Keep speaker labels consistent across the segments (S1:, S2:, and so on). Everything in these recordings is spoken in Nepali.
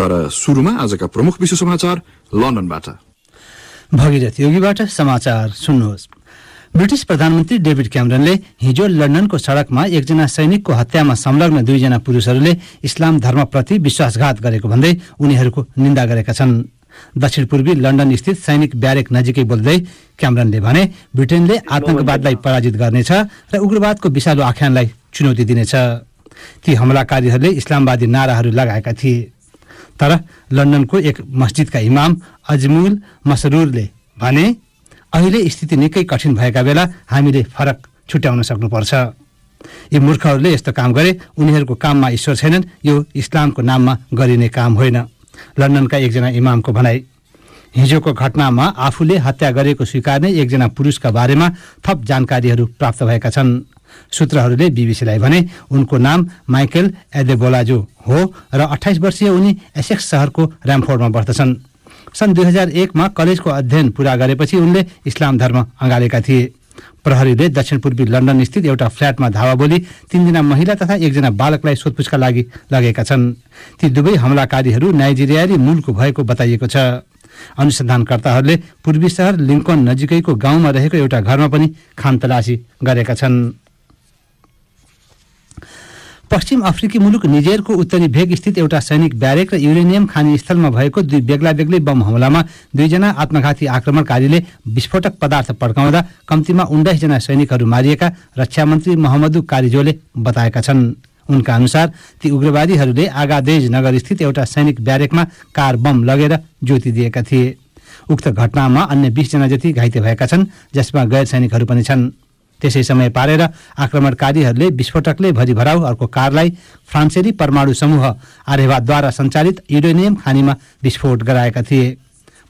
S1: तर सुरुमा आजका प्रमुख विश्व समाचार लन्डनबाट।
S2: भगीरथ योगीबाट समाचार सुन्नुहोस्। ब्रिटिस प्रधानमन्त्री डेभिड क्यामरनले हिजो लन्डनको सड़कमा एकजना सैनिकको हत्यामा संलग्न दुईजना पुरूषहरूले इस्लाम धर्मप्रति विश्वासघात गरेको भन्दै उनीहरूको निन्दा गरेका छन्। दक्षिण पूर्वी लन्डन स्थित सैनिक ब्यारेक नजिकै बोल्दै क्यामरनले भने ब्रिटेनले आतंकवादलाई पराजित गर्नेछ र उग्रवादको विषालु आख्यानलाई चुनौती दिनेछ। ती हमलाकारीहरूले इस्लामवादी नाराहरू लगाएका थिए। तर लन्डनको एक मस्जिदका इमाम अजमुल मसरुरले भने अहिले स्थिति निकै कठिन भएका बेला हामीले फरक छुट्याउन सक्नुपर्छ। यी मूर्खहरूले यस्तो काम गरे उनीहरूको काममा ईश्वर छैनन् यो इस्लामको नाममा गरिने काम होइन लन्डनका एकजना इमामको भनाई। हिजोको घटनामा आफूले हत्या गरेको स्वीकार्ने एकजना पुरुषका बारेमा थप जानकारीहरू प्राप्त भएका छन्। सूत्रहरूले बिबिसीलाई भने उनको नाम माइकेल एदेबोलाजो हो र अठाइस वर्षीय उनी एसेक्स सहरको ऱ्यामफोर्डमा बस्दछन्। सन् दुई हजार एकमा कलेजको अध्ययन पूरा गरेपछि उनले इस्लाम धर्म अँगालेका थिए। प्रहरीले दक्षिण पूर्वी लन्डन स्थित एउटा फ्ल्याटमा धावा बोली तीनजना महिला तथा एकजना बालकलाई सोधपुछका लागि लगेका छन्। ती दुवै हमलाकारीहरू नाइजेरियाली मूलको भएको बताइएको छ। अनुसन्धानकर्ताहरूले पूर्वी सहर लिङ्कन नजिकैको गाउँमा रहेको एउटा घरमा पनि खानतलासी गरेका छन्। पश्चिम अफ्रिकी मुलुक निजेरको उत्तरी भेग स्थित एउटा सैनिक ब्यारेक र युरेनियम खानी स्थलमा भएको दुई बेग्ला बेग्लै बम हमलामा दुईजना आत्मघाती आक्रमणकारीले विस्फोटक पदार्थ पड्काउँदा कम्तीमा उन्नाइसजना सैनिकहरू मारिएका रक्षा मन्त्री मोहम्मदु कारिजोले बताएका छन्। उनका अनुसार ती उग्रवादीहरूले आगादेज नगर स्थित एउटा सैनिक ब्यारेकमा कार बम लगेर ज्योति दिएका थिए। उक्त घटनामा अन्य बिसजना जति घाइते भएका छन् जसमा गैर सैनिकहरू पनि छन्। त्यसै समय पारेर आक्रमणकारीहरूले विस्फोटकले भरिभराउ अर्को कारलाई फ्रान्सेली परमाणु समूह आर्यवादद्वारा सञ्चालित युरेनियम खानीमा विस्फोट गराएका थिए।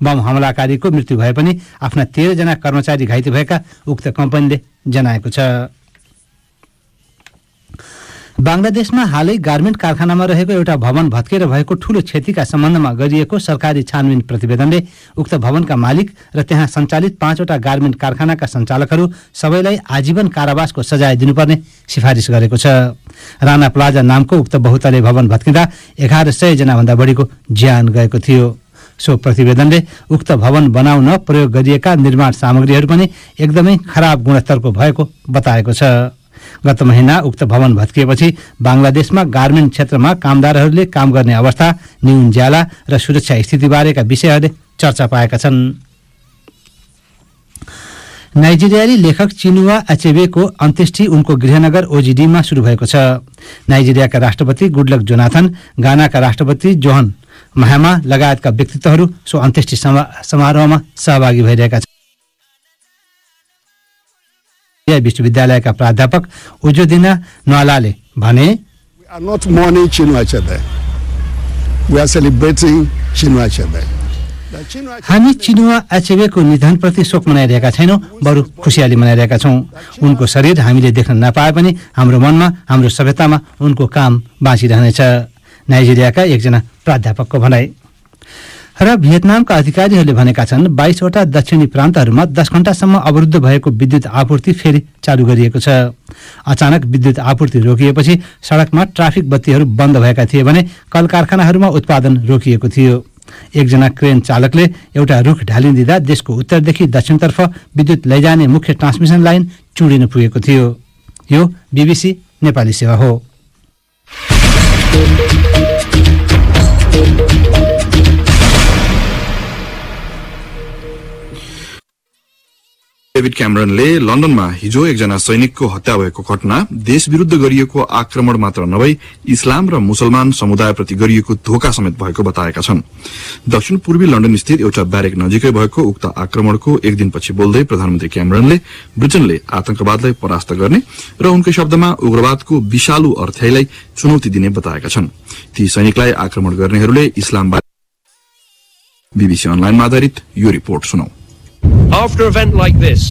S2: बम हमलाकारीको मृत्यु भए पनि आफ्ना तेह्रजना कर्मचारी घाइते भएका उक्त कम्पनीले जनाएको छ। बङ्गलादेशमा हालै गार्मेन्ट कारखानामा रहेको एउटा भवन भत्केर भएको ठूलो क्षतिका सम्बन्धमा गरिएको सरकारी छानबिन प्रतिवेदनले उक्त भवनका मालिक र त्यहाँ सञ्चालित पाँचवटा गार्मेन्ट कारखानाका सञ्चालकहरू सबैलाई आजीवन कारावासको सजाय दिनुपर्ने सिफारिस गरेको छ। राणा प्लाजा नामको उक्त बहुतले भवन भत्किँदा एघार सय जनाभन्दा बढीको ज्यान गएको थियो। सो प्रतिवेदनले उक्त भवन बनाउन प्रयोग गरिएका निर्माण सामग्रीहरू पनि एकदमै खराब गुणस्तरको भएको बताएको छ। गत महिना उक्त भवन भत्किएपछि बङ्गलादेशमा गार्मेन्ट क्षेत्रमा कामदारहरूले काम गर्ने अवस्था न्यून ज्याला र सुरक्षा स्थितिबारेका विषयहरूले चर्चा पाएका छन्। नाइजेरियाली लेखक चिनुवा एचेबेको अन्त्येष्टि उनको गृहनगर ओजिडीमा शुरू भएको छ। नाइजेरियाका राष्ट्रपति गुडलक जोनाथन गानाका राष्ट्रपति जोहन महामा लगायतका व्यक्तित्वहरू सो अन्त्येष्टि समारोहमा सहभागी भइरहेका छन्। विश्वविद्यालयका प्राध्यापक उजुदिना नवालाले भने हामी चिनुवा निधनप्रति शोक मनाइरहेका छैनौँ बरु खुसियाली मनाइरहेका छौँ। उनको शरीर हामीले देख्न नपाए पनि हाम्रो मनमा हाम्रो सभ्यतामा उनको काम बाँचिरहनेछ। नाइजेरियाका एकजना प्राध्यापकको भनाई। र भियतनामका अधिकारीहरूले भनेका छन् बाइसवटा दक्षिणी प्रान्तहरूमा दस घण्टासम्म अवरुद्ध भएको विद्युत आपूर्ति फेरि चालु गरिएको छ। अचानक विद्युत आपूर्ति रोकिएपछि सडकमा ट्राफिक बत्तीहरू बन्द भएका थिए भने कल कारखानाहरूमा उत्पादन रोकिएको थियो। एकजना क्रेन चालकले एउटा रुख ढालिदिँदा देशको उत्तरदेखि दक्षिणतर्फ विद्युत लैजाने मुख्य ट्रान्समिसन लाइन चुडिन पुगेको थियो। यो बिबिसी नेपाली सेवा हो।
S1: डेभिड क्यामरनले लन्डनमा हिजो एकजना सैनिकको हत्या भएको घटना देश विरूद्ध गरिएको आक्रमण मात्र नभई इस्लाम र मुसलमान समुदायप्रति गरिएको धोका समेत भएको बताएका छन्। दक्षिण पूर्वी लन्डन स्थित एउटा ब्यारेक नजिकै भएको उक्त आक्रमणको एक दिनपछि बोल्दै प्रधानमन्त्री क्यामरनले ब्रिटेनले आतंकवादलाई परास्त गर्ने र उनकै शब्दमा उग्रवादको विषालु अर्थ्याईलाई चुनौती दिने बताएका छन्। ती सैनिकलाई आक्रमण गर्नेहरूले इस्लामवाद बीबीसी अनलाइनमा आधारित यो रिपोर्ट सुनौ।
S3: After an event like this,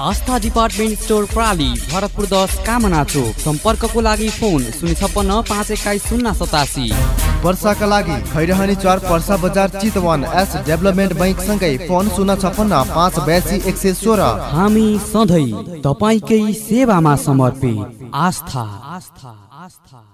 S4: Astha department store प्राली भरतपुर दस कामना चोक। सम्पर्कको लागि फोन शून्य छप्पन्न पाँच एक्काइस शून्य सतासी।
S5: वर्षाका लागि खैरहनी चार पर्सा बजार चितवन एस डेभलपमेन्ट बैङ्कसँगै फोन शून्य छप्पन्न पाँच बयासी एक सय सोह्र।
S4: हामी सधैँ तपाईँकै सेवामा समर्पित। आस्था आस्था आस्था।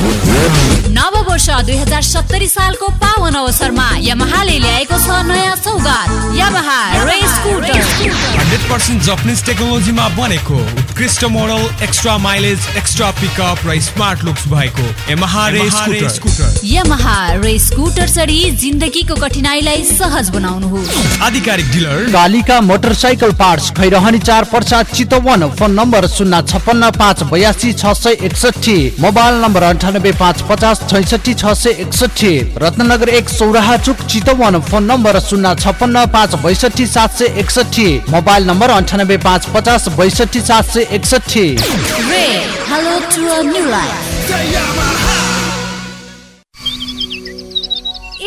S6: नव वर्ष दुई हजार सत्तरी सालको पावन अवसरमा यमहाले ल्याएको छ नयाँ सौगात। Yamaha race scooter
S7: hundred percent Japanese टेक्नोलोजीमा बनेको उत्कृष्ट model extra mileage extra pickup र स्मार्ट लुक्स भएको स्कुटर
S6: यमहा रेस स्कुटर चढी जिन्दगीको कठिनाइलाई सहज बनाउनुहोस्।
S7: आधिकारिक dealer
S3: Kalika motorcycle parts Khairahani चार पर्सा चितवन फोन नम्बर शून्य छप्पन्न पाँच बयासी छ सय एकसठी मोबाइल नम्बर अन्ठानब्बे पाँच पचास छैसठी छ सय एकसठी रत्नगर एक सौराहा चुक चितवन फोन नम्बर शून्य छप्पन्न पाँच बैसठी सात सय एकसठी मोबाइल नम्बर अन्ठानब्बे पाँच पचास बैसठी सात सय एकसठी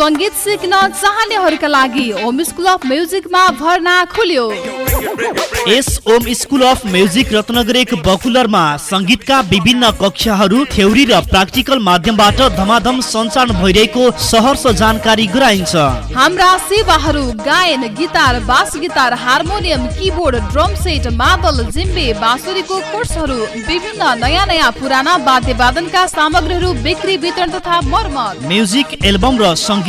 S8: सङ्गीत सिक्न चाहनेहरूका लागि होम स्कुल अफ म्युजिकमा भर्ना खुल्यो।
S9: S Om school of music Ratnanagar एक बकुलरमा सङ्गीतका विभिन्न कक्षाहरू थ्योरी र प्र्याक्टिकल माध्यमबाट धमाधम सञ्चालन भइरहेको सहर्ष जानकारी गराइन्छ।
S8: हाम्रा सेवाहरू गायन guitar bass guitar harmonium keyboard drum set मादल जिम्बे बाँसुरीको कोर्सहरू विभिन्न नयाँ नयाँ पुराना वाद्य वादनका सामग्रीहरू बिक्री वितरण तथा मर्मत।
S9: म्युजिक एल्बम र सङ्गीत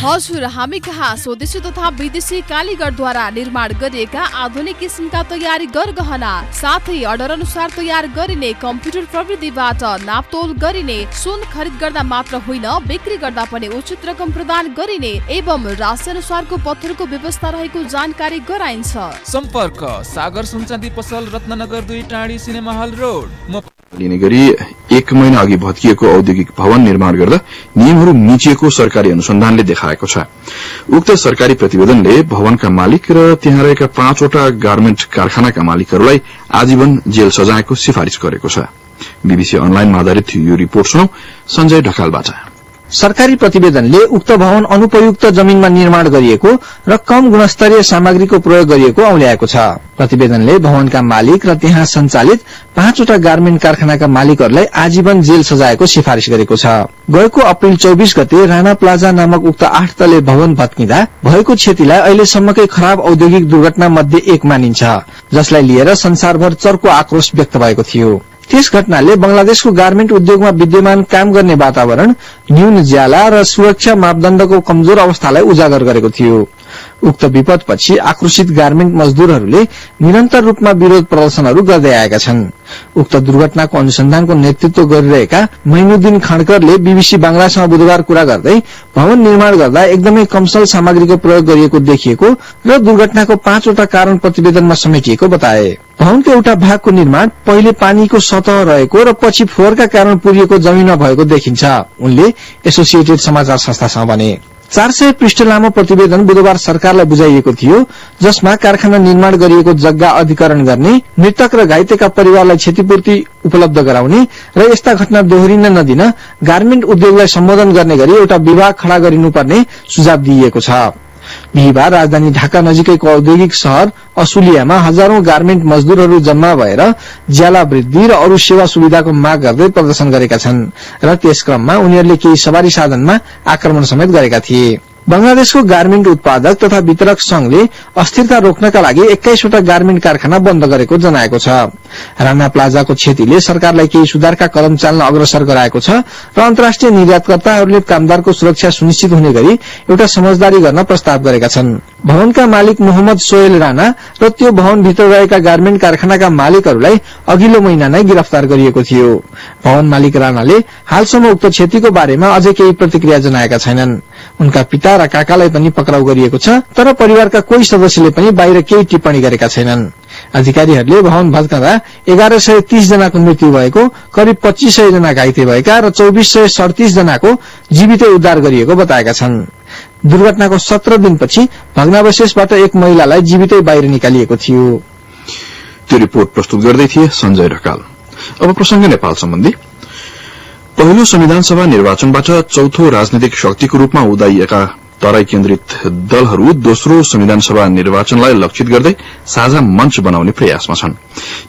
S8: हजुर हामी कहाँ? स्वदेशी तथा विदेशी कालीगरद्वारा निर्माण गरिएका आधुनिक किसिमका तयारी गरगहना साथै अर्डर अनुसार तयार गरिने कम्प्युटर प्रविधिबाट नापतोल गरिने सुन खरिद गर्दा मात्र होइन बिक्री गर्दा पनि उचित रकम प्रदान गरिने एवं राशि अनुसारको पत्थरको व्यवस्था रहेको जानकारी गराइन्छ।
S10: सम्पर्क सागर सुनचाँदी पसल रत्नगर दुई टाढी सिनेमा हल रोड।
S1: लिने गरी एक महिना अघि भत्किएको औद्योगिक भवन निर्माण गर्दा नियमहरू मिचिएको सरकारी अनुसन्धानले देखाएको छ। उक्त सरकारी प्रतिवेदनले भवनका मालिक र त्यहाँ रहेका पाँचवटा गार्मेन्ट कारखानाका मालिकहरूलाई आजीवन जेल सजायको सिफारिश गरेको छ। बीबीसी अनलाइनमा आधारित यो रिपोर्ट सुनौ ढकालबाट।
S11: सरकारी प्रतिवेदनले उक्त भवन अनुपयुक्त जमीनमा निर्माण गरिएको र कम गुणस्तरीय सामग्रीको प्रयोग गरिएको औल्याएको छ। प्रतिवेदनले भवनका मालिक र त्यहाँ सञ्चालित पाँचवटा गार्मेन्ट कारखानाका मालिकहरूलाई आजीवन जेल सजायको सिफारिश गरेको छ। गएको अप्रेल चौबिस गते राणा प्लाजा नामक उक्त आठ तले भवन भत्किँदा भएको क्षतिलाई अहिलेसम्मकै खराब औद्योगिक दुर्घटना मध्ये एक मानिन्छ जसलाई लिएर संसारभर चर्को आक्रोश व्यक्त भएको थियो। त्यस घटनाले बंगलादेशको गार्मेन्ट उद्योगमा विद्यमान काम गर्ने वातावरण न्यून ज्याला र सुरक्षा मापदण्डको कमजोर अवस्थालाई उजागर गरेको थियो। उक्त विपदपछि आक्रोशित गार्मेन्ट मजदूरहरूले निरन्तर रूपमा विरोध प्रदर्शनहरू गर्दै आएका छन्। उक्त दुर्घटनाको अनुसन्धानको नेतृत्व गरिरहेका मैनुद्दिन खड्करले बीबीसी बांग्लासँग बुधबार कुरा गर्दै भवन निर्माण गर्दा एकदमै कमसल सामग्रीको प्रयोग गरिएको देखिएको र दुर्घटनाको पाँचवटा कारण प्रतिवेदनमा समेटिएको बताए। भवनको एउटा भागको निर्माण पहिले पानीको सतह रहेको र पछि फोहोरका कारण पुरिएको जमीनमा भएको देखिन्छ। उनले एसोसिएटेड समाचार संस्थासँग भने चार सय पृष्ठ लामो प्रतिवेदन बुधबार सरकारलाई बुझाइएको थियो जसमा कारखाना निर्माण गरिएको जग्गा अधिकरण गर्ने मृतक र घाइतेका परिवारलाई क्षतिपूर्ति उपलब्ध गराउने र यस्ता घटना दोहोरिन नदिन गार्मेन्ट उद्योगलाई सम्बोधन गर्ने गरी एउटा विभाग खड़ा गरिनुपर्ने सुझाव दिइएको छ। बिहिबार राजधानी ढाका नजिकैको औद्योगिक शहर असुलियामा हजारौं गार्मेन्ट मजदूरहरू जम्मा भएर ज्याला वृद्धि र अरू सेवा सुविधाको माग गर्दै प्रदर्शन गरेका छन् र त्यस क्रममा उनीहरूले केही सवारी साधनमा आक्रमण समेत गरेका थिए। बंगलादेशको गार्मेन्ट उत्पादक तथा वितरक संघले अस्थिरता रोक्नका लागि एक्काइसवटा गार्मेन्ट कारखाना बन्द गरेको जनाएको छ। राणा प्लाजाको क्षतिले सरकारलाई केही सुधारका कदम चाल्न अग्रसर गराएको छ र अन्तर्राष्ट्रिय निर्यातकर्ताहरूले कामदारको सुरक्षा सुनिश्चित हुने गरी एउटा समझदारी गर्न प्रस्ताव गरेका छन्। भवनका मालिक मोहम्मद सोहेल राणा र त्यो भवनभित्र रहेका गार्मेन्ट कारखानाका मालिकहरूलाई अघिल्लो महिना नै गिरफ्तार गरिएको थियो। भवन मालिक राणाले हालसम्म उक्त क्षतिको बारेमा अझै केही प्रतिक्रिया जनाएका छैनन्। उनका पिता र काकालाई पनि पक्राउ गरिएको छ तर परिवारका कोही सदस्यले पनि बाहिर केही टिप्पणी गरेका छैनन्। अधिकारीहरूले भवन भत्कँदा एघार सय तीस जनाको मृत्यु भएको करिब पच्चीस सय जना घाइते भएका र चौबिस सय सड़तीस जनाको जीवितै उद्धार गरिएको बताएका छन्। दुर्घटनाको सत्र दिनपछि भग्नावशेषबाट एक महिलालाई जीवितै बाहिर निकालिएको थियो।
S1: त्यो रिपोर्ट प्रस्तुत गर्दै थिए संजय ढकाल। अब प्रसंग नेपाल सम्बन्धी। पहिलो संविधान सभा निर्वाचनबाट चौथो राजनैतिक शक्तिको रूपमा उदाइएका तराई केन्द्रित दलहरू दोस्रो संविधान सभा निर्वाचनलाई लक्षित गर्दै साझा मञ्च बनाउने प्रयासमा छन्।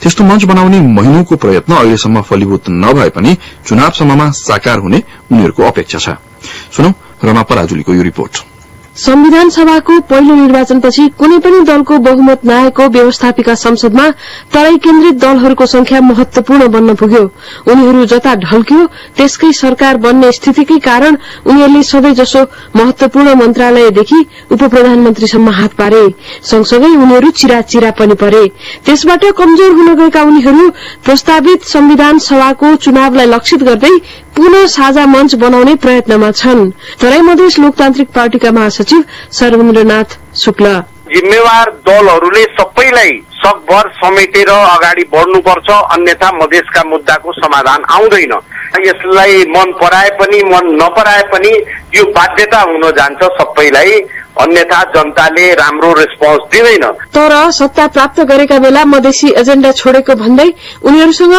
S1: त्यस्तो मञ्च बनाउने महिनौको प्रयत्न अहिलेसम्म फलीभूत नभए पनि चुनावसम्ममा साकार हुने उनीहरूको अपेक्षा छ। रमा पराजुलीको यो रिपोर्ट।
S12: संविधान सभाको पहिलो निर्वाचनपछि कुनै पनि दलको बहुमत नआएको व्यवस्थापिका संसदमा तराई केन्द्रित दलहरूको संख्या महत्वपूर्ण बन्न पुग्यो। उनीहरू जता ढल्कियो त्यसकै सरकार बन्ने स्थितिकै कारण उनीहरूले सबै जसो महत्वपूर्ण मन्त्रालयदेखि उप प्रधानमन्त्रीसम्म हात पारे। सँगसँगै उनीहरू चिरा चिरा पनि परे। त्यसबाट कमजोर हुन गएका उनीहरू प्रस्तावित संविधान सभाको चुनावलाई लक्षित गर्दै पुनः साझा मञ्च बनाउने प्रयत्नमा छन्। तराई मधेस लोकतान्त्रिक पार्टीका महासचिव सर्वेन्द्रनाथ शुक्ल।
S13: जिम्मेवार दलहरूले सबैलाई सकभर समेटेर अगाडि बढ्नुपर्छ अन्यथा मधेसका मुद्दाको समाधान आउँदैन। यसलाई मन पराए पनि मन नपराए पनि यो बाध्यता हुन जान्छ सबैलाई अन्यथा जनताले राम्रो रेस्पोन्स दिँदैन।
S12: तर सत्ता प्राप्त गरेका बेला मधेसी एजेण्डा छोडेको भन्दै उनीहरूसँग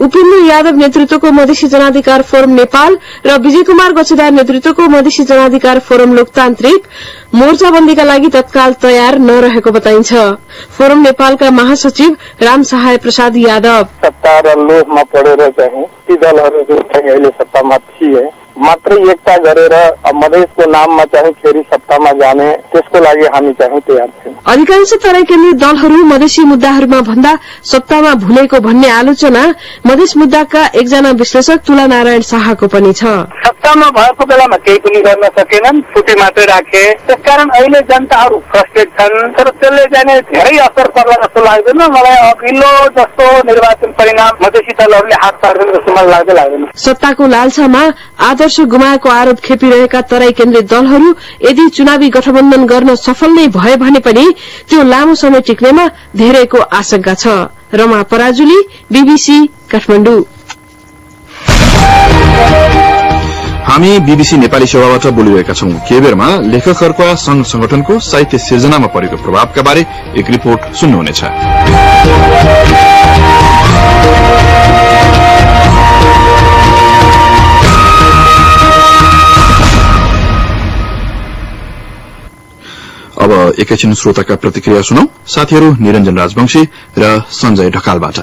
S12: उपेन्द्र यादव नेतृत्वको मधेसी जनाधिकार फोरम नेपाल र विजय कुमार गछुदार नेतृत्वको मधेसी जनाधिकार फोरम लोकतान्त्रिक मोर्चाबन्दीका लागि तत्काल तयार नरहेको बताइन्छ। फोरम नेपालका महासचिव राम सहाय प्रसाद यादव।
S14: सत्ता र लोभमा पढेर चाहिँ ती दलहरू अहिले सत्तामा थिए मात्रै एकता गरेर मधेसको नाममा चाहिँ फेरि सत्तामा जाने त्यसको लागि हामी चाहिँ तयार छौँ।
S12: अधिकांश तराई केन्द्रित दलहरू मधेसी मुद्दाहरूमा भन्दा सत्तामा भुलेको भन्ने आलोचना मधेस मुद्दाका एकजना विश्लेषक तुला नारायण शाहको पनि छ।
S14: सत्तामा भएको बेलामा केही पनि गर्न सकेनन् छुट्टी मात्रै राखे। त्यसकारण अहिले जनताहरू फ्रस्ट्रेट छन् तर त्यसले जाने धेरै असर पर्ला जस्तो लाग्दैन। मलाई अघिल्लो जस्तो निर्वाचन परिणाम मधेसी दलहरूले हात पार्दैन जस्तो मलाई लाग्दै लाग्दैन।
S12: सत्ताको लालसामा आदर्श गुमाएको आरोप खेपिरहेका तराई केन्द्रित दलहरू यदि चुनावी गठबन्धन गर्न सफल नै भए भने पनि त्यो लामो समय टिक्नेमा धेरैको आशंका छ। रमा पराजुली बीबीसी
S1: हामी बीबीसी नेपाली सेवाबाट बोलिरहेका छौं। केही बेरमा लेखकहरूका संघ संगठनको साहित्य सिर्जनामा परेको प्रभावका बारे एक रिपोर्ट सुन्नुहुनेछ। एकैछिन श्रोताका प्रतिक्रिया सुनौ। साथीहरू निरञ्जन राजवंशी र संजय ढकालबाट।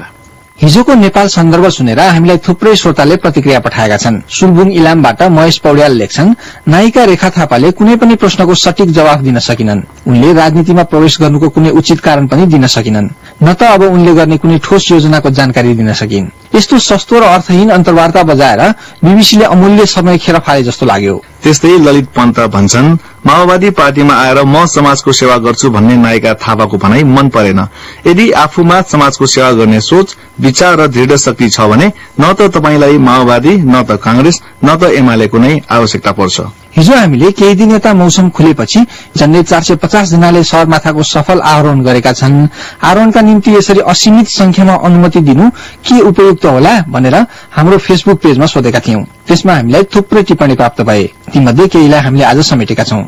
S11: हिजोको नेपाल सन्दर्भ सुनेर हामीलाई थुप्रै श्रोताले प्रतिक्रिया पठाएका छन्। सुलबुङ इलामबाट महेश पौड्याल लेख्छन् नायिका रेखा थापाले कुनै पनि प्रश्नको सठीक जवाफ दिन सकिनन्। उनले राजनीतिमा प्रवेश गर्नुको कुनै उचित कारण पनि दिन सकिनन्। न त अब उनले गर्ने कुनै ठोस योजनाको जानकारी दिन सकिन्। यस्तो सस्तो र अर्थहीन अन्तर्वार्ता बजाएर बीबीसीले अमूल्य समय खेर फाले जस्तो लाग्यो।
S1: त्यस्तै ललित पन्त भन्छन् माओवादी पार्टीमा आएर म समाजको सेवा गर्छु भन्ने नायिका थापाको भनाई मन परेन। यदि आफूमा समाजको सेवा गर्ने सोच विचार र दृढ़ शक्ति छ भने न त तपाईँलाई माओवादी न त कांग्रेस न त एमालेको नै आवश्यकता पर्छ।
S11: हिजो हामीले केही दिन यता मौसम खुलेपछि झण्डै चार सय पचास जनाले सगरमाथाको सफल आरोहण गरेका छन्। आरोहणका निम्ति यसरी असीमित संख्यामा अनुमति दिनु के उपयुक्त होला भनेर हाम्रो फेसबुक पेजमा सोधेका थियौं। त्यसमा हामीलाई थुप्रै टिप्पणी प्राप्त भए तीमध्ये केहीलाई हामीले आज समेटेका छौं।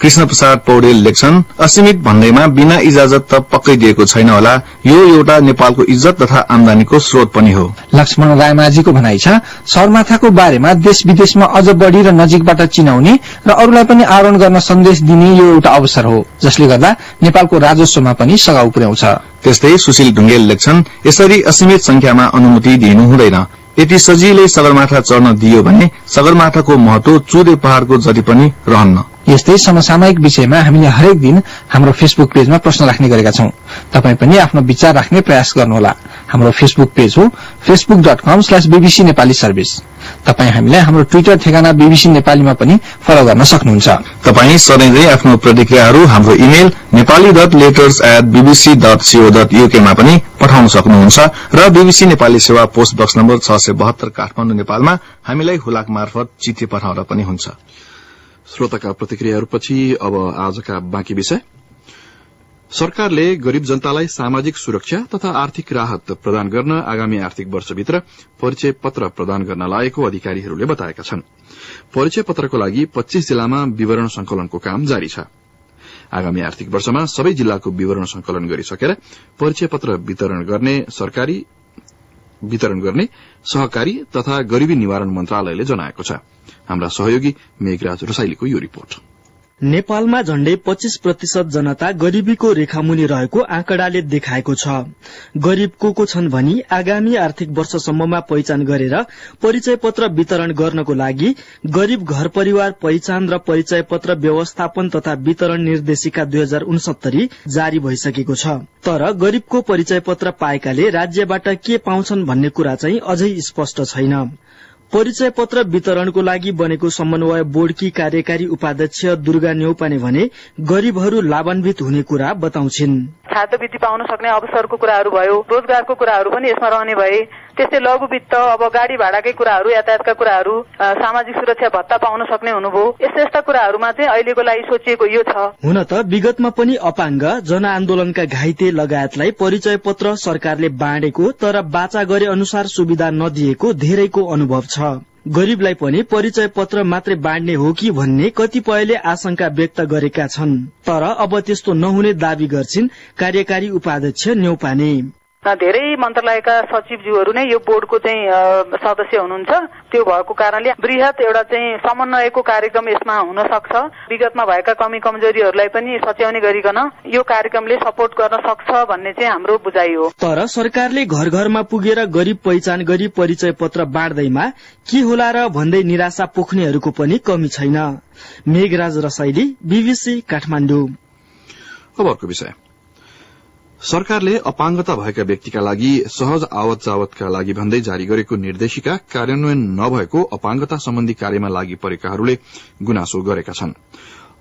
S1: कृष्ण प्रसाद पौडेल लेख्छन् असीमित भन्दैमा बिना इजाजत त पक्कै दिएको छैन होला। यो एउटा नेपालको इज्जत तथा आमदानीको स्रोत पनि हो।
S11: लक्ष्मण रायमाझीको भनाइ छ सगरमाथाको बारेमा देश विदेशमा अझ बढ़ी र नजिकबाट चिनाउने र अरूलाई पनि आवरण गर्न सन्देश दिने यो एउटा अवसर हो जसले गर्दा नेपालको राजस्वमा पनि सघाउ पुर्याउँछ।
S1: त्यस्तै सुशील ढुङ्गेल लेख्छन् यसरी असीमित संख्यामा अनुमति दिनु हुँदैन। यति सजिलै सगरमाथा चढ्न दियो भने सगरमाथाको महत्व चुरे पहाड़को जति पनि रहन्न।
S11: यस्तै समसामयिक विषयमा हामीले हरेक दिन हाम्रो फेसबुक पेजमा प्रश्न राख्ने गरेका छौं। तपाई पनि आफ्नो विचार राख्ने प्रयास गर्नुहोला। हाम्रो फेसबुक पेज हो Facebook dot com slash BBC Nepali service तपाई हामीलाई हाम्रो ट्विटर ठेगाना बीबीसी नेपालीमा पनि फलो गर्न सक्नुहुन्छ।
S1: तपाई सधैँ आफ्नो प्रतिक्रियाहरू हाम्रो email Nepali dot letters at BBC dot CO dot यूकेमा पनि पठाउन सक्नुहुन्छ र बीबीसी नेपाली सेवा पोस्ट बक्स नम्बर छ सय बहत्तर काठमाडौँ नेपालमा हामीलाई हुलाक मार्फत चिठी पठाउँदा पनि हुन्छ। श्रोताका प्रतिक्रियाहरूपछि अब आजका बाँकी विषय। सरकारले गरीब जनतालाई सामाजिक सुरक्षा तथा आर्थिक राहत प्रदान गर्न आगामी आर्थिक वर्षभित्र परिचय पत्र प्रदान गर्न लागेको अधिकारीहरूले बताएका छन्। परिचय पत्रको लागि पच्चीस जिल्लामा विवरण संकलनको काम जारी छ। आगामी आर्थिक वर्षमा सबै जिल्लाको विवरण संकलन गरिसकेर परिचय पत्र वितरण गर्ने सरकारी वितरण गर्ने सहकारी तथा गरीबी निवारण मन्त्रालयले जनाएको छ। हाम्रा सहयोगी मेघराज रसाइलीको यो रिपोर्ट।
S15: नेपालमा झण्डै पच्चीस प्रतिशत जनता गरिबीको रेखामुनि रहेको आँकडाले देखाएको छ। गरीब को को छन् भनी आगामी आर्थिक वर्षसम्ममा पहिचान गरेर परिचय पत्र वितरण गर्नको लागि गरीब घर परिवार पहिचान र परिचय पत्र व्यवस्थापन तथा वितरण निर्देशिका दुई हजार उनसत्तरी जारी भइसकेको छ। तर गरीबको परिचय पत्र पाएकाले राज्यबाट के पाउँछन् भन्ने कुरा चाहिँ अझै स्पष्ट छैन। परिचय पत्र वितरणको लागि बनेको समन्वय बोर्डकी कार्यकारी उपाध्यक्ष दुर्गा न्यौपाने भने गरीबहरू लाभान्वित हुने कुरा बताउँछिन्।
S16: छात्रवृत्ति पाउन सक्ने अवसरको कुराहरू भयो रोजगारको कुराहरू पनि यसमा रहने भए त्यस्तै लघु वित्त अब गाडी भाडाकै कुराहरू यातायातका कुराहरू सामाजिक सुरक्षा भत्ता पाउन सक्ने हुनुभयो। यस्ता यस्ता कुराहरूमा चाहिँ अहिलेको लागि सोचिएको यो छ।
S15: हुन त विगतमा पनि अपाङ्ग जनआन्दोलनका घाइते लगायतलाई परिचय पत्र सरकारले बाँडेको तर बाचा गरे अनुसार सुविधा नदिएको धेरैको अनुभव छ। गरीबलाई पनि परिचय पत्र मात्रै बाँड्ने हो कि भन्ने कतिपयले आशंका व्यक्त गरेका छन्। तर अब त्यस्तो नहुने दावी गर्छिन् कार्यकारी उपाध्यक्ष न्यौपाने।
S16: धेरै मन्त्रालयका सचिवज्यूहरू नै यो बोर्डको चाहिँ सदस्य हुनुहुन्छ। त्यो भएको कारणले वृहत एउटा चाहिँ समन्वयको कार्यक्रम यसमा हुन सक्छ। विगतमा भएका कमी कमजोरीहरूलाई पनि सच्याउने गरिकन यो कार्यक्रमले सपोर्ट गर्न सक्छ भन्ने चाहिँ हाम्रो बुझाइ हो।
S15: तर सरकारले घर घरमा पुगेर गरीब पहिचान गरी परिचय पत्र बाँड्दैमा के होला र भन्दै निराशा पोख्नेहरूको पनि कमी छैन। मेघराज रसाइली बीबीसी काठमाडौँ।
S1: सरकारले अपाङ्गता भएका व्यक्तिका लागि सहज आवत जावतका लागि भन्दै जारी गरेको निर्देशिका कार्यान्वयन नभएको अपाङ्गता सम्बन्धी कार्यमा लागि परेकाहरूले गुनासो गरेका छन्।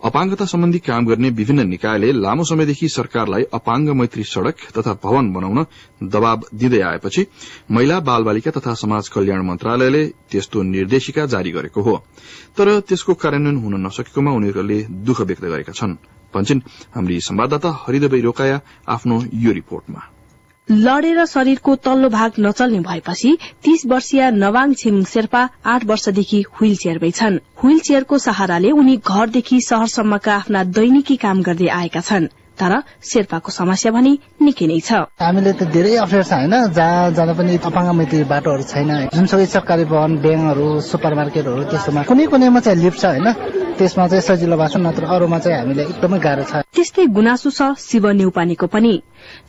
S1: अपाङ्गता सम्बन्धी काम गर्ने विभिन्न निकायले लामो समयदेखि सरकारलाई अपाङ्ग मैत्री सड़क तथा भवन बनाउन दबाव दिँदै आएपछि महिला बाल बालिका तथा समाज कल्याण मन्त्रालयले त्यस्तो निर्देशिका जारी गरेको हो। तर त्यसको कार्यान्वयन हुन नसकेकोमा उनीहरूले दुःख व्यक्त गरेका छन्। भन्छन् हाम्री संवाददाता हरिदेवी रोकाया आफ्नो यो रिपोर्टमा।
S17: लडेर शरीरको तल्लो भाग नचल्ने भएपछि तीस वर्षीय नवाङ छिमिङ शेर्पा आठ वर्षदेखि व्हील चेयरमै छन्। व्हील चेयरको सहाराले उनी घरदेखि शहरसम्मका आफ्ना दैनिकी काम गर्दै आएका छन्। तर शेर्पाको समस्या भने निकै नै छ।
S18: हामीले त धेरै अप्ठ्यारो छ होइन जहाँ जाँदा पनि अपाङ्ग मैत्री बाटोहरू छैन। जुनसुकै सरकारी भवन ब्याङ्कहरू सुपर मार्केटहरू त्यस्तोमा कुनै कुनैमा चाहिँ लिफ्ट छ होइन त्यसमा चाहिँ सजिलो भएको छ नत्र अरूमा चाहिँ हामीले एकदमै गाह्रो छ।
S17: त्यस्तै गुनासो छ शिव नेउपानेको पनि।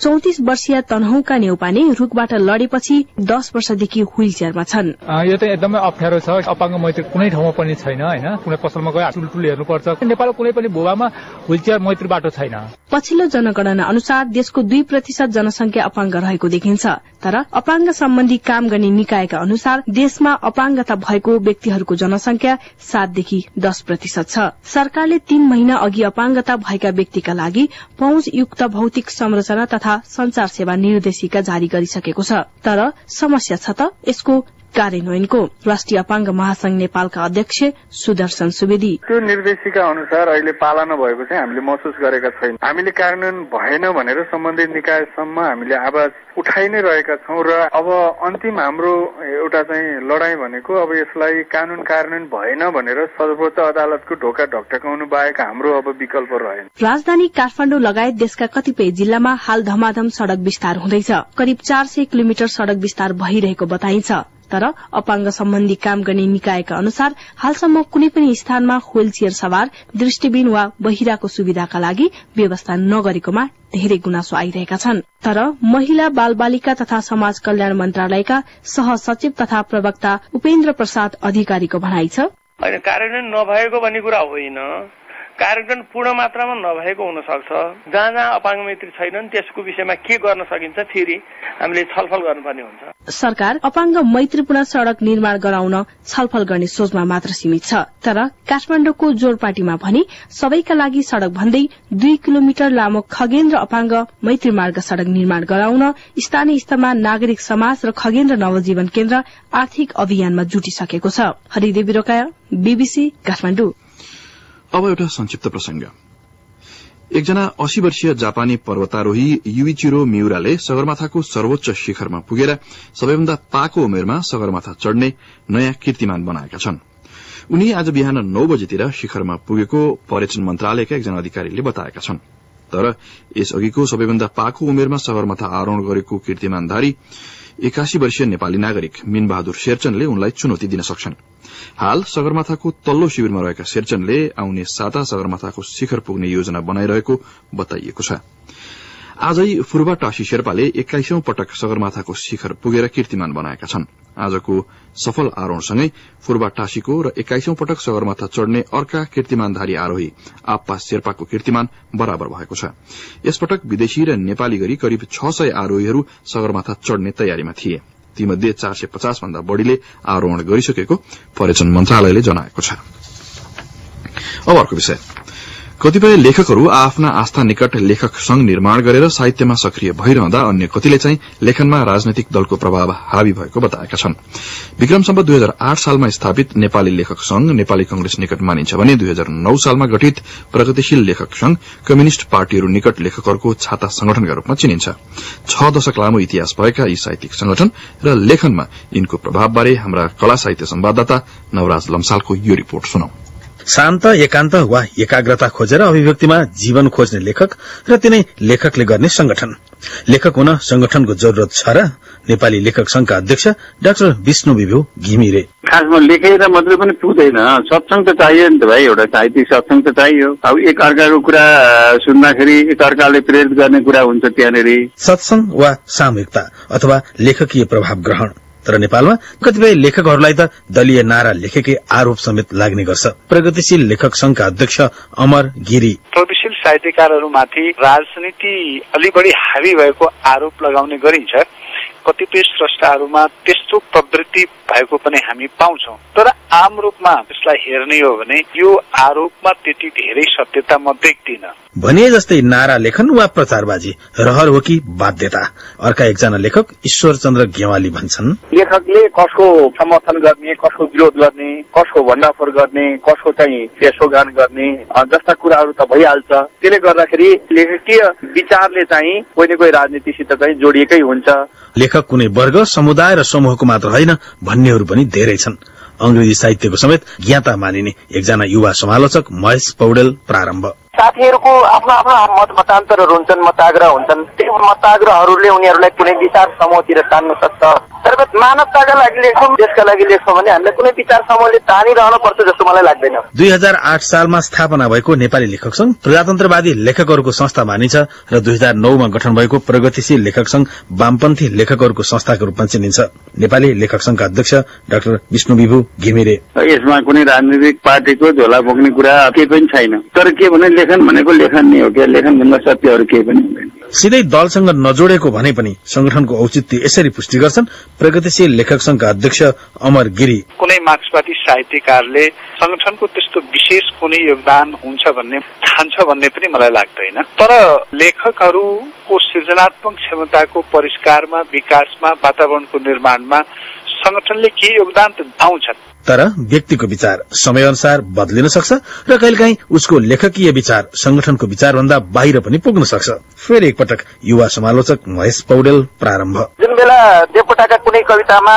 S17: चौतिस वर्षीय तनहुका नेउपाने रूखबाट लडेपछि दस वर्षदेखि व्हील चेयरमा छन्
S19: यो चाहिँ एकदमै अप्ठ्यारो छ। अपाङ्ग मैत्री कुनै ठाउँमा पनि छैन होइन। कुनै पसलमा गएर टुलटुल हेर्नुपर्छ। नेपालको कुनै पनि भूभागमा व्हीलचेयर मैत्री बाटो छैन।
S17: पछिल्लो जनगणना अनुसार देशको दुई प्रतिशत जनसंख्या अपाङ्ग रहेको देखिन्छ। तर अपाङ्ग सम्बन्धी काम गर्ने निकायका अनुसार देशमा अपाङ्गता भएको व्यक्तिहरूको जनसंख्या सातदेखि दस प्रतिशत छ। सरकारले तीन महिना अघि अपाङ्गता भएका व्यक्तिका लागि पहुँचयुक्त भौतिक संरचना तथा संचार सेवा निर्देशिका जारी गरिसकेको छ। तर समस्या छ त यसको कार्यान्वयनको राष्ट्रिय अपाङ्ग महासंघ नेपालका अध्यक्ष सुदर्शन सुवेदी।
S20: त्यो निर्देशिका अनुसार अहिले पालना भएको चाहिँ हामीले महसुस गरेका छैन। हामीले कार्यान्वयन भएन भनेर सम्बन्धित निकायसम्म हामीले आवाज उठाइ नै रहेका छौँ र अब अन्तिम हाम्रो एउटा चाहिँ लडाई भनेको अब यसलाई कानून कार्यान्वयन भएन भनेर सर्वोच्च अदालतको ढोका ढकढकाउनु बाहेक हाम्रो अब विकल्प रहेन।
S17: राजधानी काठमाडौँ लगायत देशका कतिपय जिल्लामा हाल धमाधम सड़क विस्तार हुँदैछ। करिब चार सय किलोमिटर सड़क विस्तार भइरहेको बताइन्छ। तर अपाङ्ग सम्बन्धी काम गर्ने निकायका अनुसार हालसम्म कुनै पनि स्थानमा व्हील चेयर सवार दृष्टिबिन वा बहिराको सुविधाका लागि व्यवस्था नगरेकोमा धेरै गुनासो आइरहेका छन्। तर महिला बाल बालिका तथा समाज कल्याण मन्त्रालयका सहसचिव तथा प्रवक्ता उपेन्द्र प्रसाद अधिकारीको भनाइ छ।
S21: कार्यान्वयन नभएको भन्ने कुरा होइन। कार्यान्वयन पूर्ण मात्रामा नभएको हुन सक्छ जहाँ जहाँ अपाङ्ग मैत्री छैनन् त्यसको विषयमा के गर्न सकिन्छ फेरि हामीले छलफल गर्नुपर्ने हुन्छ।
S17: सरकार अपाङ्ग मैत्रीपूर्ण सड़क निर्माण गराउन छलफल गर्ने सोचमा मात्र सीमित छ। तर काठमाडौँको जोरपाटीमा भने सबैका लागि सड़क भन्दै दुई किलोमिटर लामो खगेन्द्र अपाङ्ग मैत्री मार्ग सड़क निर्माण गराउन स्थानीय स्तरमा नागरिक समाज र खगेन्द्र नवजीवन केन्द्र आर्थिक अभियानमा जुटिसकेको छ। हरिदेवी रोकाया बीबीसी काठमाडौँ।
S1: अब एउटा संक्षिप्त प्रसंग एकजना अस्सी वर्षीय जापानी पर्वतारोही युइचिरो मिउराले सगरमाथाको सर्वोच्च शिखरमा पुगेर सबैभन्दा पाको उमेरमा सगरमाथा चढ़ने नयाँ कीर्तिमान बनाएका छन्। उनी आज बिहान नौ बजेतिर शिखरमा पुगेको पर्यटन मन्त्रालयका एकजना अधिकारीले बताएका छन्। तर यसअघिको सबैभन्दा पाको उमेरमा सगरमाथा आरोहण गरेको कीर्तिमानधारी एकासी वर्षीय नेपाली नागरिक मीनबहादुर शेरचनले उनलाई चुनौती दिन सक्छन्। हाल सगरमाथाको तल्लो शिविरमा रहेका शेरचनले आउने साता सगरमाथाको शिखर पुग्ने योजना बनाइरहेको बताइएको छ। आजै फुर्बा टासी शेर्पाले एक्काइसौं पटक सगरमाथाको शिखर पुगेर कीर्तिमान बनाएका छन्। आजको सफल आरोहणसँगै फुर्बा टासीको र एक्काइसौं पटक सगरमाथा चढ़ने अर्का कीर्तिमानधारी आरोही आप्पा शेर्पाको कीर्तिमान बराबर भएको छ। यसपटक विदेशी र नेपाली गरी करिब छ सय आरोहीहरू सगरमाथा चढ़ने तयारीमा थिए। तीमध्ये चार सय पचास भन्दा बढ़ीले आरोहण गरिसकेको पर्यटन मन्त्रालयले जनाएको छ। कतिपय लेखकहरू आफ्ना आस्था निकट लेखक संघ निर्माण गरेर साहित्यमा सक्रिय भइरहँदा अन्य कतिले चाहिँ लेखनमा राजनैतिक दलको प्रभाव हावी भएको बताएका छन्। विक्रम सम्बत दुई हजार आठ सालमा स्थापित नेपाली लेखक संघ नेपाली कंग्रेस निकट मानिन्छ भने दुई हजार नौ सालमा गठित प्रगतिशील लेखक संघ कम्युनिष्ट पार्टीहरू निकट लेखकहरूको छाता संगठनका रूपमा चिनिन्छ। छ दशक लामो इतिहास भएका यी साहित्यिक संगठन र लेखनमा यिनको प्रभावबारे हाम्रा कला साहित्य संवाददाता नवराज लम्सालको यो रिपोर्ट सुनौ।
S22: शान्त एकान्त वा एकाग्रता खोजेर अभिव्यक्तिमा जीवन खोज्ने लेखक र तिनै लेखकले गर्ने संगठन लेखक हुन संगठनको जरूरत छ र नेपाली लेखक संघका अध्यक्ष डाक्टर विष्णु विभु घिमिरे।
S23: खासमा लेखेर मात्रै पनि पुग्दैन। सत्संग त चाहियो नि त भाइ एउटा साहित्यिक सत्संग त चाहियो। अब एक अर्काको कुरा सुन्दाखेरि एक अर्काले प्रेरित गर्ने कुरा हुन्छ त्यहाँनिर।
S22: सत्संग वा सामूहिकता अथवा लेखकीय प्रभाव ग्रहण। तर नेपालमा कतिपय लेखकहरूलाई त दलीय नारा लेखेकै आरोप समेत लाग्ने गर्छ। प्रगतिशील लेखक संघका अध्यक्ष अमर गिरी।
S24: प्रगतिशील साहित्यकारहरूमाथि राजनीति अलि बढी हावी भएको आरोप लगाउने गरिन्छ। कतिपय स्रष्टाहरूमा त्यस्तो प्रवृत्ति भएको पनि हामी पाउँछौ। तर आम रूपमा यसलाई हेर्ने हो भने यो आरोपमा त्यति धेरै सत्यता म देख्दिन।
S22: भने जस्तै नारा लेखन वा प्रचारबाजी रहर हो कि बाध्यता? अर्का एकजना लेखक ईश्वर चन्द्र गेवाली भन्छन्।
S14: लेखकले कसको समर्थन गर्ने कसको विरोध गर्ने कसको भण्डाफोर गर्ने कसको चाहिँ यशोगान गर्ने जस्ता कुराहरू त भइहाल्छ। त्यसले गर्दाखेरि लेखकीय विचारले चाहिँ कोही न कोही राजनीतिसित चाहिँ जोडिएकै हुन्छ।
S22: लेखक कुनै वर्ग समुदाय र समूहको मात्र होइन भन्नेहरू पनि धेरै छन्। अंग्रेजी साहित्यको समेत ज्ञाता मानिने एकजना युवा समालोचक महेश पौडेल प्रारम्भ।
S14: साथीहरूको आफ्नो आफ्नो मत मतान्तरहरू हुन्छन् मताग्रह हुन्छन्। त्यो मताग्रहहरूले उनीहरूलाई कुनै विचार समूहतिर तान्नु सक्छ। तर मानवताका लागि लेख्छौँ देशका लागि लेख्छौँ भने हामीलाई कुनै विचार समूहले तानिरहनु पर्छ जस्तो मलाई लाग्दैन।
S22: दुई हजार आठ सालमा स्थापना भएको नेपाली लेखक संघ प्रजातन्त्रवादी लेखकहरूको संस्था मानिन्छ र दुई हजार नौमा गठन भएको प्रगतिशील लेखक संघ वामपन्थी लेखकहरूको संस्थाको रूपमा चिनिन्छ। नेपाली लेखक संघका अध्यक्ष डाक्टर विष्णु विभु घिमिरे।
S23: यसमा कुनै राजनीतिक पार्टीको झोला बोक्ने कुरा केही पनि छैन। तर के भने लेखन भनेको लेखन नै हो क्या? लेखन भन्दा सत्यहरू केही पनि हुँदैन।
S22: सिधै दलसँग नजोडेको भने पनि संगठनको औचित्य यसरी पुष्टि गर्छन् प्रगतिशील लेखक संघका अध्यक्ष अमर गिरी।
S24: कुनै मार्क्सवादी साहित्यकारले संगठनको त्यस्तो विशेष कुनै योगदान हुन्छ भन्ने ठान्छ भन्ने पनि मलाई लाग्दैन। तर लेखकहरूको सृजनात्मक क्षमताको परिष्कारमा विकासमा वातावरणको निर्माणमा संगठनले के योगदान त पाउँछन्।
S22: तर व्यक्तिको विचार समय अनुसार बदलिन सक्छ र कहिलेकाहीँ उसको लेखकीय विचार संगठनको विचारभन्दा बाहिर पनि पुग्न सक्छ। फेरि एकपटक युवा समालोचक महेश पौडेल प्रारम्भ।
S14: जुन बेला देवकोटाका कुनै कवितामा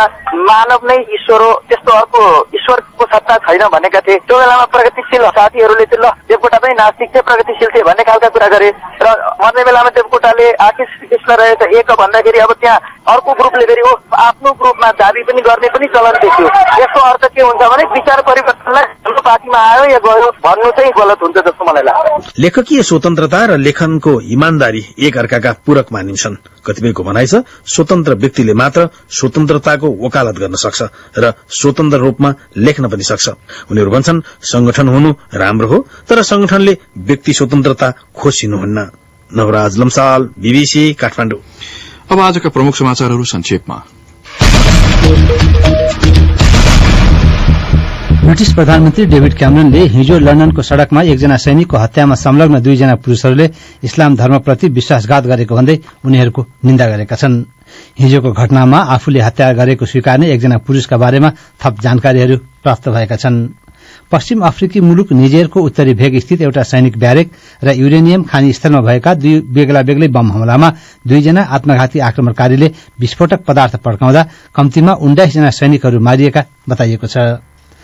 S14: मानव नै ईश्वर हो त्यस्तो अर्को ईश्वरको सत्ता छैन भनेका थिए। त्यो बेलामा प्रगतिशील साथीहरूले चाहिँ ल देवकोटा पनि नास्तिक थिए प्रगतिशील थिए भन्ने खालका कुरा गरे। र मर्ने बेलामा देवकोटाले आखिर कृष्ण रहेछ एक भन्दाखेरि अब त्यहाँ अर्को ग्रुपले फेरि आफ्नो ग्रुपमा दावी पनि गर्ने पनि चलन देखियो। यसको अर्थ के हुन्छ भने विचार परिवर्तनलाई हाम्रो पार्टीमा आयो या गयो भन्नु चाहिँ गलत हुन्छ जस्तो मलाई लाग्छ।
S22: लेखकीय स्वतन्त्रता र लेखनको इमान्दारी एक अर्काका पूरक मानिन्छन्। कतिपयको भनाइ छ स्वतन्त्र व्यक्तिले मात्र स्वतन्त्रताको वकालत गर्न सक्छ र स्वतन्त्र रूपमा लेख्न पनि सक्छ। उनीहरू भन्छन् संगठन हुनु राम्रो हो तर संगठनले व्यक्ति स्वतन्त्रता खोसिनुहुन्न। नवराज लम्साल बीबीसी काठमाडौँ।
S1: अब आजका प्रमुख समाचारहरू संक्षेपमा।
S2: ब्रिटिश प्रधानमन्त्री डेभिड क्यामरनले हिजो लन्डनको सड़कमा एकजना सैनिकको हत्यामा संलग्न दुईजना पुरूषहरूले इस्लाम धर्मप्रति विश्वासघात गरेको भन्दै उनीहरूको निन्दा गरेका छन्। हिजोको घटनामा आफूले हत्या गरेको स्वीकार्ने एकजना पुरूषका बारेमा थप जानकारीहरू प्राप्त भएका छन्। पश्चिम अफ्रिकी मुलुक निजेरको उत्तरी भेग स्थित एउटा सैनिक ब्यारेक र युरेनियम खानी स्थलमा भएका दुई बेग्ला बेग्लै बम हमलामा दुईजना आत्मघाती आक्रमणकारीले विस्फोटक पदार्थ पड्काउँदा कम्तीमा उन्नाइसजना सैनिकहरू मारिएका बताइएको छ।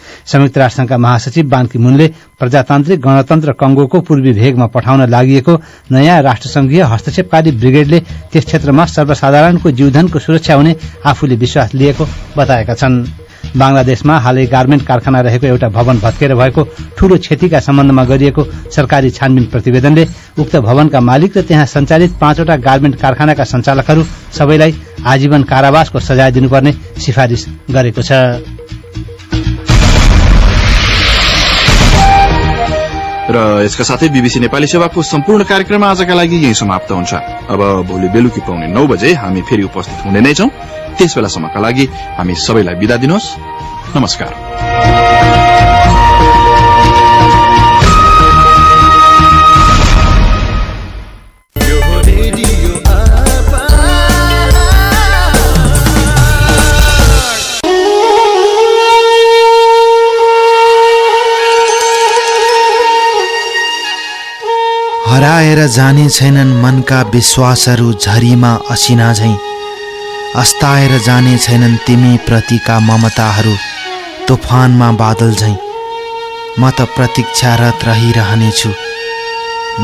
S2: संयुक्त राष्ट्रसंघका महासचिव बानकी मुनले प्रजातान्त्रिक गणतन्त्र कंगोको पूर्वी भेगमा पठाउन लागि नयाँ राष्ट्रसंघीय हस्तक्षेपकारी ब्रिगेडले त्यस क्षेत्रमा सर्वसाधारणको जीवधनको सुरक्षा हुने आफूले विश्वास लिएको बताएका छन्। बांग्लादेशमा हालै गार्मेन्ट कारखाना रहेको एउटा भवन भत्केर भएको ठूलो क्षतिका सम्बन्धमा गरिएको सरकारी छानबिन प्रतिवेदनले उक्त भवनका मालिक र त्यहाँ सञ्चालित पाँचवटा गार्मेन्ट कारखानाका सञ्चालकहरू सबैलाई आजीवन कारावासको सजाय दिनुपर्ने सिफारिश गरेको छ।
S1: र यसका साथै बीबीसी नेपाली सेवाको सम्पूर्ण कार्यक्रम आजका लागि यही समाप्त हुन्छ। अब भोलि बेलुकी पाउने नौ बजे हामी फेरि उपस्थित हुने नै छौं। त्यस बेलासम्मका लागि हामी सबैलाई विदा दिनुहोस्। नमस्कार।
S25: जाने छैनन् मनका विश्वासहरू झरीमा असिना झैँ। अस्ताएर जाने छैनन् तिमी प्रतिका ममताहरू तुफानमा बादल झैँ। म त प्रतीक्षारत रहिरहनेछु।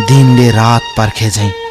S25: दिनले रात पर्खे झैँ।